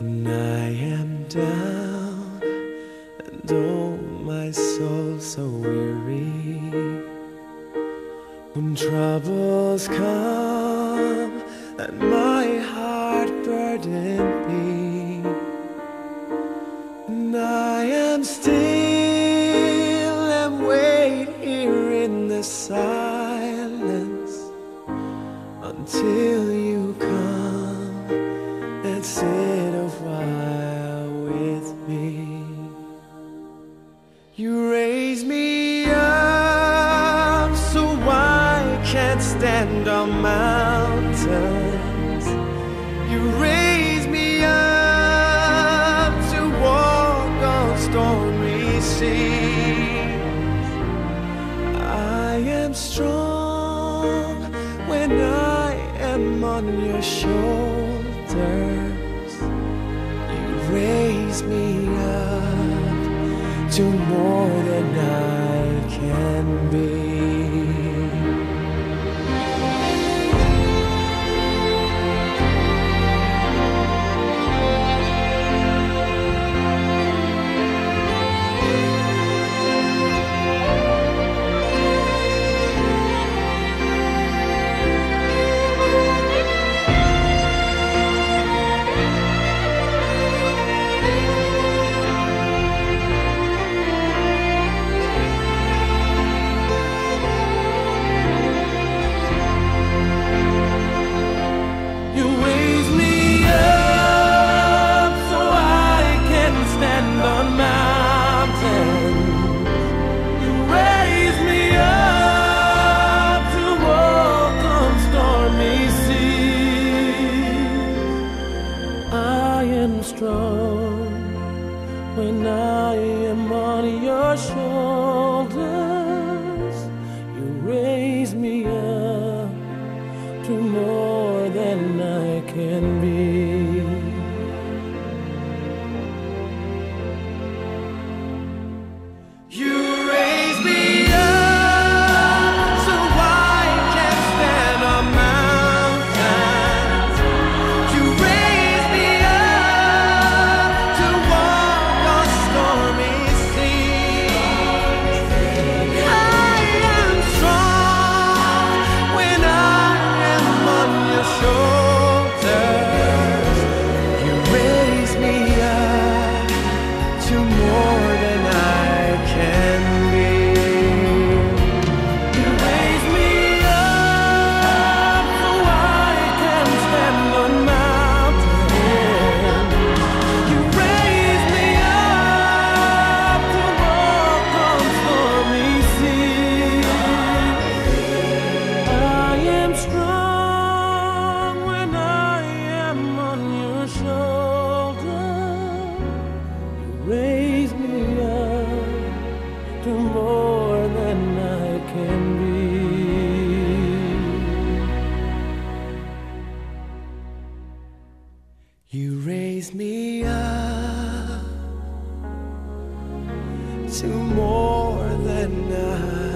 When I am down and oh my soul so weary When troubles come and my heart burden be And I am still and wait here in the silence Until you come and say with me. You raise me up so I can't stand on mountains. You raise me up to walk on stormy seas. I am strong when I am on your shoulders. To more than I am strong when I am on your shoulders. You raise me up to more than I.